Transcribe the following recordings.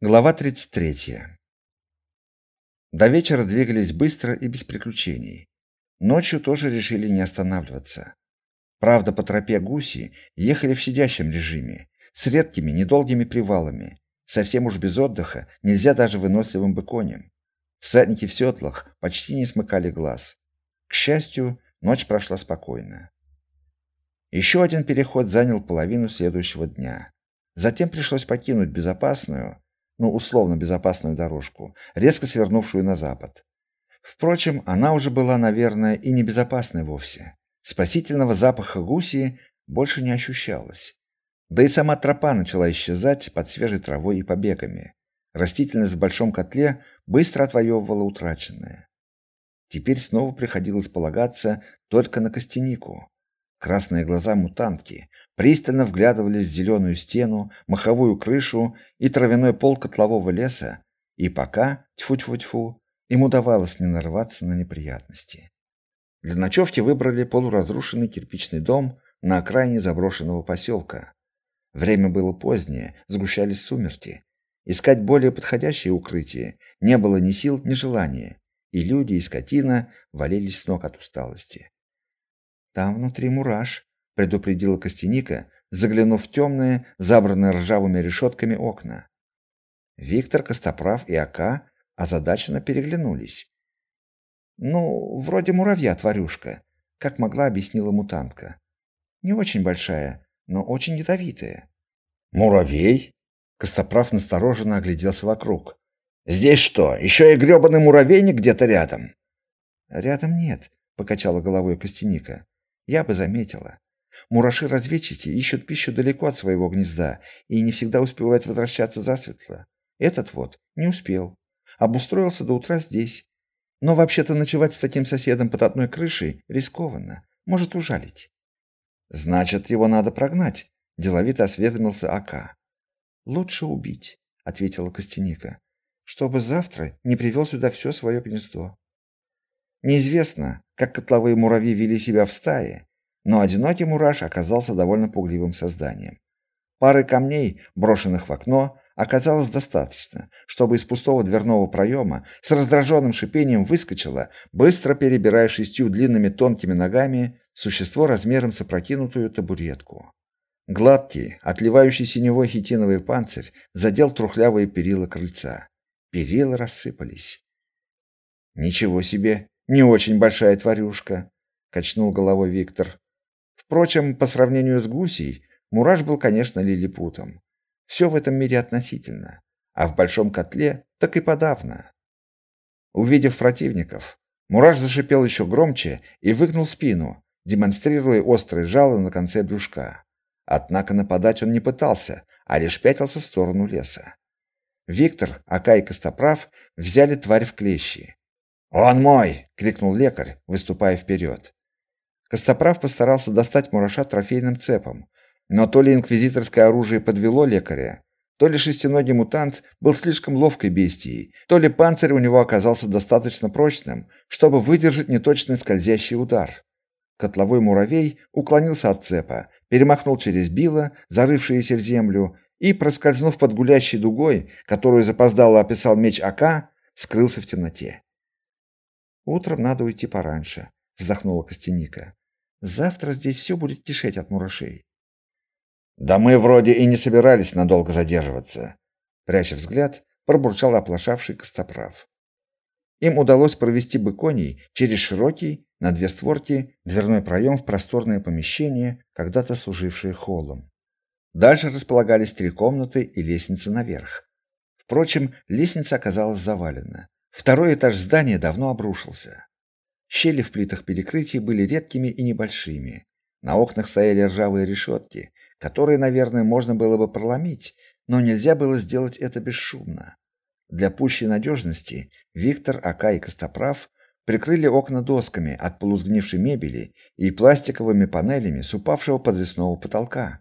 Глава 33. До вечера двигались быстро и без приключений. Ночью тоже решили не останавливаться. Правда, по тропе гуси ехали в сидящем режиме, с редкими недолгими привалами. Совсем уж без отдыха, нельзя даже выносливым быконям. Всадники в седлах почти не смыкали глаз. К счастью, ночь прошла спокойно. Еще один переход занял половину следующего дня. Затем пришлось покинуть безопасную, ну, условно безопасную дорожку, резко свернувшую на запад. Впрочем, она уже была, наверное, и не безопасной вовсе. Спасительного запаха гуси больше не ощущалось. Да и сама тропа начала исчезать под свежей травой и побегами. Растительность в большом котле быстро отвоевывала утраченное. Теперь снова приходилось полагаться только на костянику. Красные глаза мутантки пристально вглядывались в зеленую стену, маховую крышу и травяной пол котлового леса, и пока, тьфу-тьфу-тьфу, им удавалось не нарваться на неприятности. Для ночевки выбрали полуразрушенный кирпичный дом на окраине заброшенного поселка. Время было позднее, сгущались сумерки. Искать более подходящее укрытие не было ни сил, ни желания, и люди и скотина валились с ног от усталости. Там внутри мураш, предупредила Костяника, заглянув в темные, забранные ржавыми решетками окна. Виктор Костоправ и Ака озадаченно переглянулись. Ну, вроде муравья, тварюшка, как могла объяснила мутантка. Не очень большая, но очень ядовитая. Муравей? Костоправ настороженно огляделся вокруг. Здесь что, еще и грёбаный муравейник где-то рядом? Рядом нет, покачала головой Костяника. Я бы заметила. Мураши-разведчики ищут пищу далеко от своего гнезда и не всегда успевают возвращаться засветло. Этот вот не успел. Обустроился до утра здесь. Но вообще-то ночевать с таким соседом под одной крышей рискованно, может ужалить. Значит, его надо прогнать, деловито осведомился Ака. Лучше убить, ответила Костяника, чтобы завтра не привел сюда все свое гнездо. Неизвестно, как котловые муравьи вели себя в стае, но одинокий мураш оказался довольно пугливым созданием. Пары камней, брошенных в окно, оказалось достаточно, чтобы из пустого дверного проема с раздраженным шипением выскочило, быстро перебирая шестью длинными тонкими ногами, существо размером с опрокинутую табуретку. Гладкий, отливающий синевой хитиновый панцирь задел трухлявые перила крыльца. Перила рассыпались. Ничего себе, не очень большая тварюшка, качнул головой Виктор. Впрочем, по сравнению с гусей, мураш был, конечно, лилипутом. Все в этом мире относительно, а в большом котле так и подавно. Увидев противников, мураш зашипел еще громче и выгнул спину, демонстрируя острые жало на конце брюшка. Однако нападать он не пытался, а лишь пятился в сторону леса. Виктор, Ака и Костоправ взяли тварь в клещи. «Он мой!» — крикнул лекарь, выступая вперед. Костоправ постарался достать мураша трофейным цепом, но то ли инквизиторское оружие подвело лекаря, то ли шестиногий мутант был слишком ловкой бестией, то ли панцирь у него оказался достаточно прочным, чтобы выдержать неточный скользящий удар. Котловой муравей уклонился от цепа, перемахнул через било, зарывшееся в землю, и, проскользнув под гулящей дугой, которую запоздало описал меч Ака, скрылся в темноте. Утром надо уйти пораньше, вздохнула Костяника. Завтра здесь все будет кишеть от мурашей. Да мы вроде и не собирались надолго задерживаться, пряча взгляд, пробурчал оплошавший Костоправ. Им удалось провести быконей через широкий, на две створки, дверной проем в просторное помещение, когда-то служившее холлом. Дальше располагались три комнаты и лестница наверх. Впрочем, лестница оказалась завалена. Второй этаж здания давно обрушился. Щели в плитах перекрытий были редкими и небольшими. На окнах стояли ржавые решетки, которые, наверное, можно было бы проломить, но нельзя было сделать это бесшумно. Для пущей надежности Виктор, Ака и Костоправ прикрыли окна досками от полусгнившей мебели и пластиковыми панелями с упавшего подвесного потолка.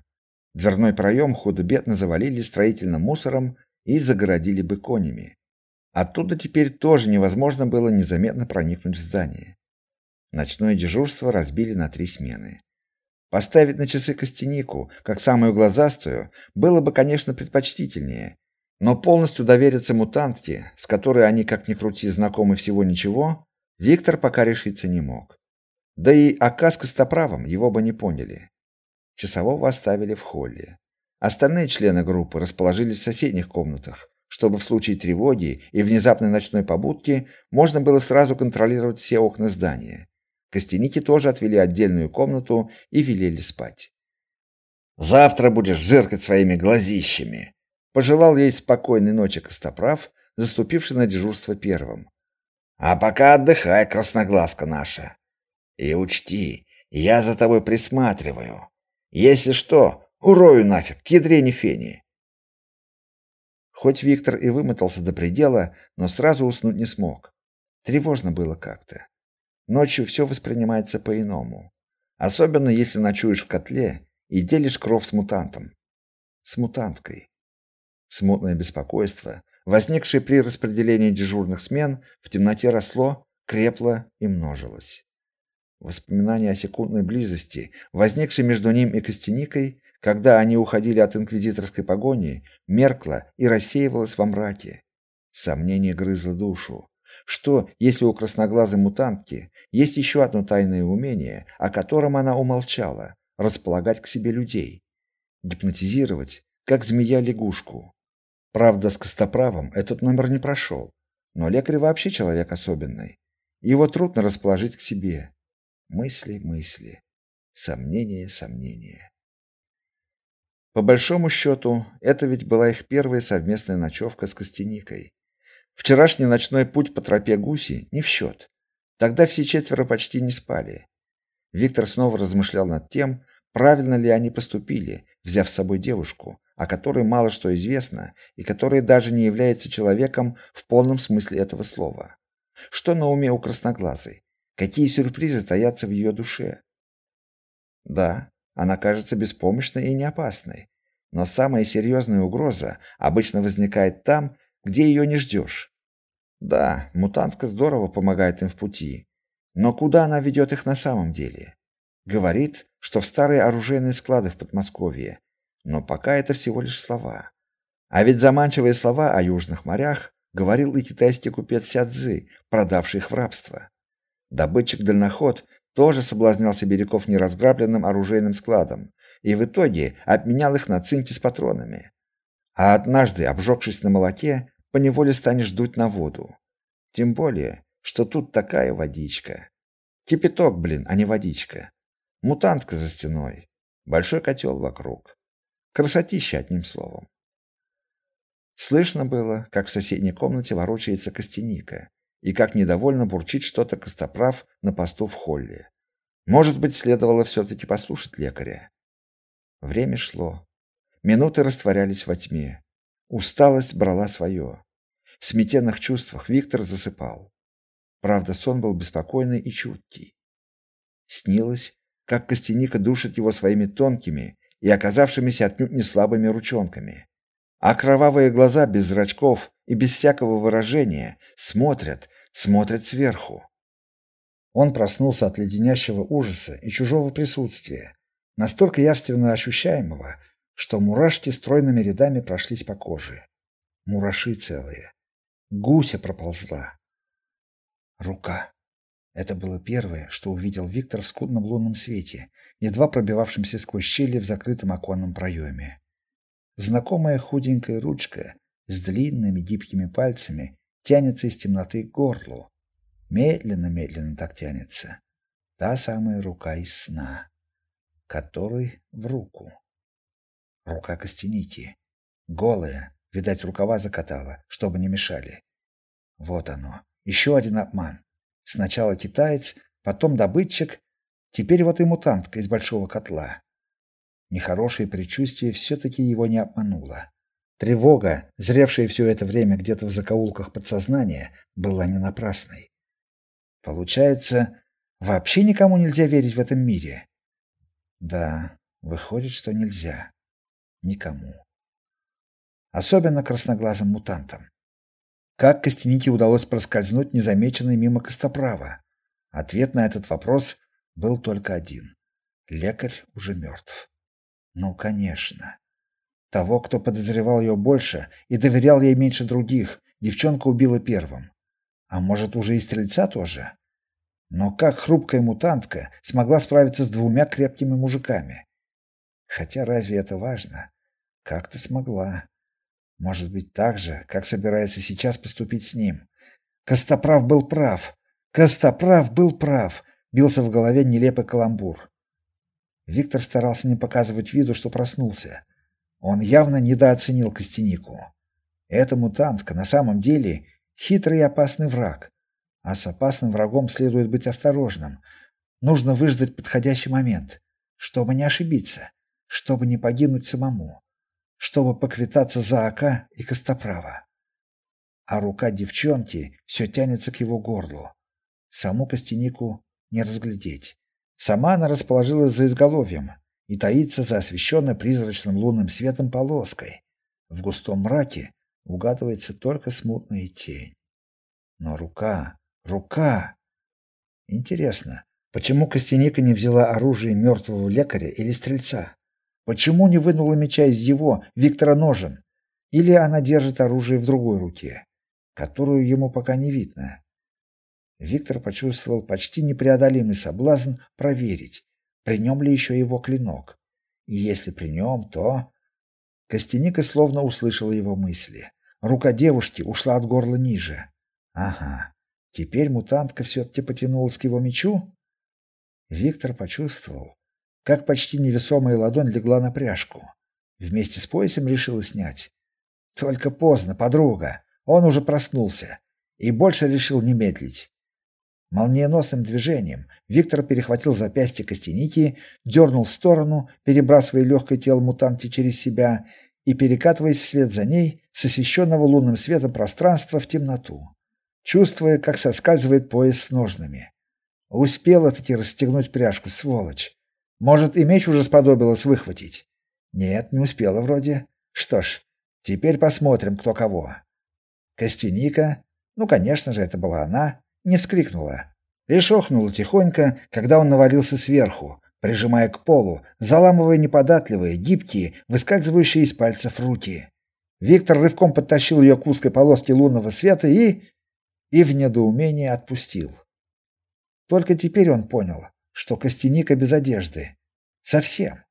Дверной проем худо-бедно завалили строительным мусором и загородили быконями. Оттуда теперь тоже невозможно было незаметно проникнуть в здание. Ночное дежурство разбили на три смены. Поставить на часы костянику, как самую глазастую, было бы, конечно, предпочтительнее. Но полностью довериться мутантке, с которой они как ни крути знакомы всего ничего, Виктор пока решиться не мог. Да и оказ костоправом его бы не поняли. Часового оставили в холле. Остальные члены группы расположились в соседних комнатах, чтобы в случае тревоги и внезапной ночной побудки можно было сразу контролировать все окна здания. Костяники тоже отвели отдельную комнату и велели спать. Завтра будешь зыркать своими глазищами, пожелал ей спокойной ночи Костоправ, заступивший на дежурство первым. А пока отдыхай, красноглазка наша. И учти, я за тобой присматриваю. Если что, урою нафиг, к ядрене фени. Хоть Виктор и вымотался до предела, но сразу уснуть не смог. Тревожно было как-то. Ночью все воспринимается по-иному. Особенно если ночуешь в котле и делишь кров с мутантом. С мутанткой. Смутное беспокойство, возникшее при распределении дежурных смен, в темноте росло, крепло и множилось. Воспоминание о секундной близости, возникшей между ним и Костяникой, когда они уходили от инквизиторской погони, меркло и рассеивалось во мраке. Сомнение грызло душу. Что, если у красноглазой мутантки есть еще одно тайное умение, о котором она умолчала располагать к себе людей, гипнотизировать, как змея лягушку. Правда, с Костоправом этот номер не прошел, но лекарь вообще человек особенный. Его трудно расположить к себе. Мысли, мысли, сомнения, сомнения. По большому счету, это ведь была их первая совместная ночевка с Костяникой. Вчерашний ночной путь по тропе гуси не в счет. Тогда все четверо почти не спали. Виктор снова размышлял над тем, правильно ли они поступили, взяв с собой девушку, о которой мало что известно и которая даже не является человеком в полном смысле этого слова. Что на уме у красноглазой? Какие сюрпризы таятся в ее душе? Да, она кажется беспомощной и неопасной, но самая серьезная угроза обычно возникает там, где ее не ждешь. Да, мутантка здорово помогает им в пути, но куда она ведет их на самом деле? Говорит, что в старые оружейные склады в Подмосковье, но пока это всего лишь слова. А ведь заманчивые слова о южных морях говорил и китайский купец Сядзы, продавший их в рабство. Добытчик-дальноход тоже соблазнял сибиряков неразграбленным оружейным складом и в итоге обменял их на цинки с патронами. А однажды, обжегшись на молоке, поневоле станешь дуть на воду. Тем более, что тут такая водичка. Кипяток, блин, а не водичка. Мутантка за стеной. Большой котел вокруг. Красотища, одним словом. Слышно было, как в соседней комнате ворочается Костяника, и как недовольно бурчит что-то Костоправ на посту в холле. Может быть, следовало все-таки послушать лекаря. Время шло. Минуты растворялись во тьме. Усталость брала свое. В сметенных чувствах Виктор засыпал. Правда, сон был беспокойный и чуткий. Снилось, как Костяника душит его своими тонкими и оказавшимися отнюдь не слабыми ручонками. А кровавые глаза без зрачков и без всякого выражения смотрят, смотрят сверху. Он проснулся от леденящего ужаса и чужого присутствия, настолько явственно ощущаемого, что мурашки стройными рядами прошлись по коже. Мураши целые. Гуся проползла. Рука. Это было первое, что увидел Виктор в скудном лунном свете, едва пробивавшемся сквозь щели в закрытом оконном проеме. Знакомая худенькая ручка с длинными гибкими пальцами тянется из темноты к горлу. Медленно-медленно так тянется. Та самая рука из сна, который в руку. Рука костяники. Голая, видать, рукава закатала, чтобы не мешали. Вот оно. Еще один обман. Сначала китаец, потом добытчик, теперь вот и мутантка из большого котла. Нехорошее предчувствие все-таки его не обмануло. Тревога, зревшая все это время где-то в закоулках подсознания, была не напрасной. Получается, вообще никому нельзя верить в этом мире. Да, выходит, что нельзя. Никому. Особенно красноглазым мутантам. Как Костянике удалось проскользнуть незамеченной мимо Костоправа? Ответ на этот вопрос был только один. Лекарь уже мертв. Ну, конечно. Того, кто подозревал ее больше и доверял ей меньше других, девчонка убила первым. А может, уже и стрельца тоже? Но как хрупкая мутантка смогла справиться с двумя крепкими мужиками? Хотя разве это важно? Как-то смогла. Может быть, так же, как собирается сейчас поступить с ним. Костоправ был прав. Костоправ был прав. Бился в голове нелепый каламбур. Виктор старался не показывать виду, что проснулся. Он явно недооценил Костянику. Эта мутантка на самом деле хитрый и опасный враг. А с опасным врагом следует быть осторожным. Нужно выждать подходящий момент, чтобы не ошибиться, чтобы не погибнуть самому, чтобы поквитаться за Ака и Костоправа. А рука девчонки все тянется к его горлу. Саму Костянику не разглядеть. Сама она расположилась за изголовьем и таится за освещенной призрачным лунным светом полоской. В густом мраке угадывается только смутная тень. Но рука, рука. Интересно, почему Костяника не взяла оружие мертвого лекаря или стрельца? Почему не вынула меча из его, Виктора, ножен? Или она держит оружие в другой руке, которую ему пока не видно? Виктор почувствовал почти непреодолимый соблазн проверить, при нем ли еще его клинок. И если при нем, то... Костяника словно услышала его мысли. Рука девушки ушла от горла ниже. Ага, теперь мутантка все-таки потянулась к его мечу? Виктор почувствовал, как почти невесомая ладонь легла на пряжку. Вместе с поясом решила снять. Только поздно, подруга. Он уже проснулся и больше решил не медлить. Молниеносным движением Виктор перехватил запястье Костяники, дернул в сторону, перебрасывая легкое тело мутантки через себя и перекатываясь вслед за ней с освещенного лунным светом пространства в темноту, чувствуя, как соскальзывает пояс с ножными. Успела таки расстегнуть пряжку, сволочь. Может, и меч уже сподобилась выхватить? Нет, не успела вроде. Что ж, теперь посмотрим, кто кого. Костяника, ну, конечно же, это была она, не вскрикнула. Лишь охнула тихонько, когда он навалился сверху, прижимая к полу, заламывая неподатливые, гибкие, выскальзывающие из пальцев руки. Виктор рывком подтащил ее к узкой полоске лунного света и и в недоумении отпустил. Только теперь он понял, что Костяника без одежды. Совсем.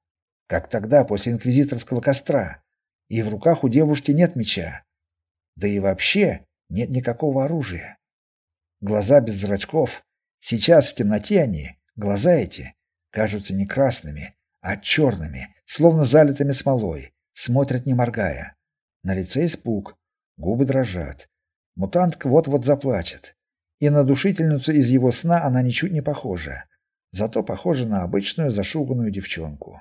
Как тогда, после инквизиторского костра. И в руках у девушки нет меча. Да и вообще нет никакого оружия. Глаза без зрачков. Сейчас в темноте они, глаза эти, кажутся не красными, а черными, словно залитыми смолой, смотрят не моргая. На лице испуг, губы дрожат. Мутантка вот-вот заплачет. И на душительницу из его сна она ничуть не похожа. Зато похожа на обычную зашуганную девчонку.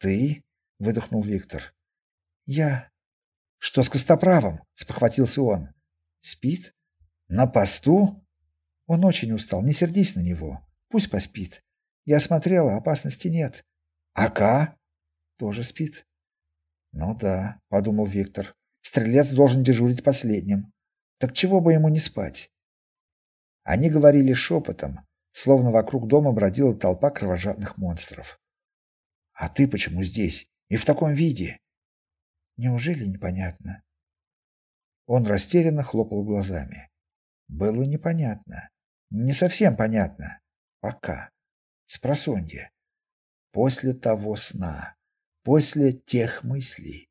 «Ты?» — выдохнул Виктор. «Я...» «Что с Костоправом?» — спохватился он. «Спит?» На посту? Он очень устал, не сердись на него. Пусть поспит. Я смотрела, опасности нет. Ака тоже спит. Ну да, подумал Виктор. Стрелец должен дежурить последним. Так чего бы ему не спать? Они говорили шепотом, словно вокруг дома бродила толпа кровожадных монстров. А ты почему здесь и в таком виде? Неужели непонятно? Он растерянно хлопал глазами. Было непонятно. Не совсем понятно. Пока. Спросонья. После того сна. После тех мыслей.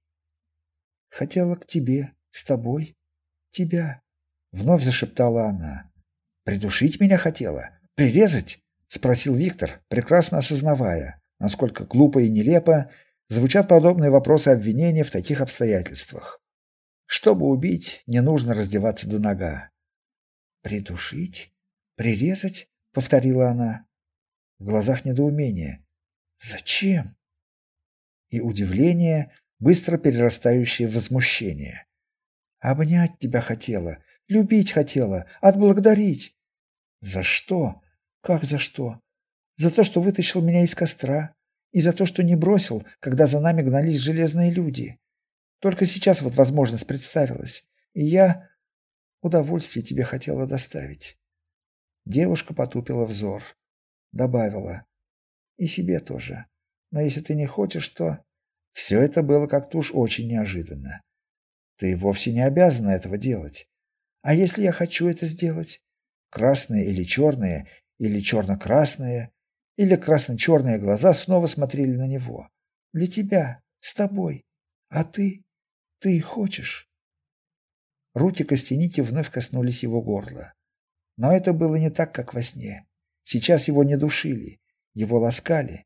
Хотела к тебе, с тобой, тебя. Вновь зашептала она. Придушить меня хотела? Прирезать? Спросил Виктор, прекрасно осознавая, насколько глупо и нелепо звучат подобные вопросы обвинения в таких обстоятельствах. Чтобы убить, не нужно раздеваться до нога. Придушить? Прирезать? повторила она. В глазах недоумение. Зачем? И удивление, быстро перерастающее в возмущение. Обнять тебя хотела, любить хотела, отблагодарить. За что? Как за что? За то, что вытащил меня из костра, и за то, что не бросил, когда за нами гнались железные люди. Только сейчас вот возможность представилась, и я Удовольствие тебе хотела доставить. Девушка потупила взор, добавила: "И себе тоже. Но если ты не хочешь, то Все это было как-то уж очень неожиданно. Ты вовсе не обязана этого делать. А если я хочу это сделать? Красные или черные, или черно-красные, или красно-черные глаза снова смотрели на него. Для тебя, с тобой. А ты? Ты хочешь? Руки Костяники вновь коснулись его горла. Но это было не так, как во сне. Сейчас его не душили, его ласкали.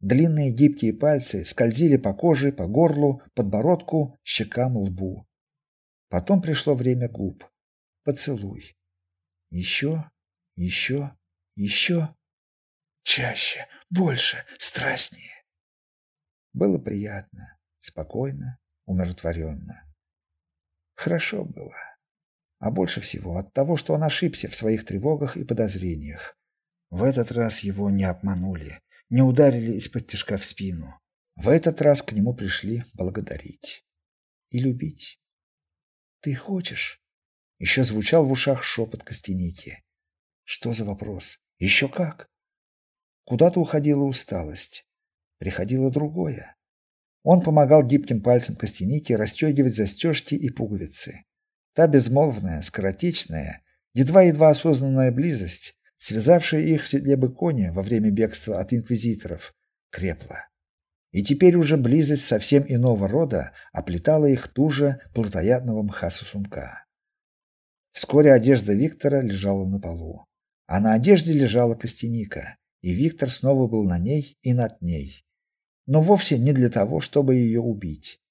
Длинные гибкие пальцы скользили по коже, по горлу, подбородку, щекам, лбу. Потом пришло время губ. Поцелуй. Еще, еще, еще. Чаще, больше, страстнее. Было приятно, спокойно, умиротворенно. Хорошо было. А больше всего от того, что он ошибся в своих тревогах и подозрениях. В этот раз его не обманули, не ударили из-под тяжка в спину. В этот раз к нему пришли благодарить и любить. «Ты хочешь?» Еще звучал в ушах шепот Костяники. Что за вопрос? Еще как? Куда-то уходила усталость. Приходило другое. Он помогал гибким пальцем Костяники расстегивать застежки и пуговицы. Та безмолвная, скоротечная, едва-едва осознанная близость, связавшая их в седле быконе во время бегства от инквизиторов, крепла. И теперь уже близость совсем иного рода оплетала их туже плотоядного мха сосунка. Вскоре одежда Виктора лежала на полу, а на одежде лежала Костяника, и Виктор снова был на ней и над ней. Но вовсе не для того, чтобы ее убить,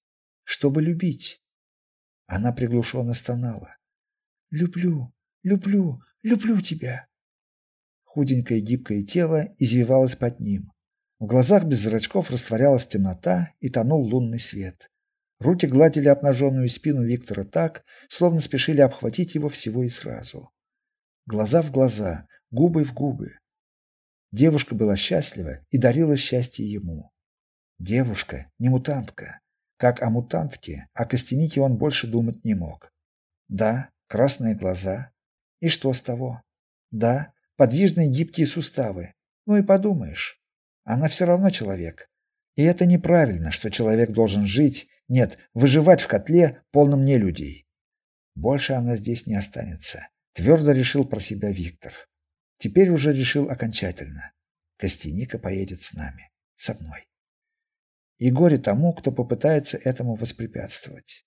чтобы любить. Она приглушенно стонала. «Люблю, люблю, люблю тебя!» Худенькое гибкое тело извивалось под ним. В глазах без зрачков растворялась темнота и тонул лунный свет. Руки гладили обнаженную спину Виктора так, словно спешили обхватить его всего и сразу. Глаза в глаза, губы в губы. Девушка была счастлива и дарила счастье ему. Девушка, не мутантка. Как о мутантке, о Костянике он больше думать не мог. Да, красные глаза. И что с того? Да, подвижные гибкие суставы. Ну и подумаешь, она все равно человек. И это неправильно, что человек должен жить, нет, выживать в котле, полном нелюдей. Больше она здесь не останется, твердо решил про себя Виктор. Теперь уже решил окончательно. Костяника поедет с нами, со мной. И горе тому, кто попытается этому воспрепятствовать.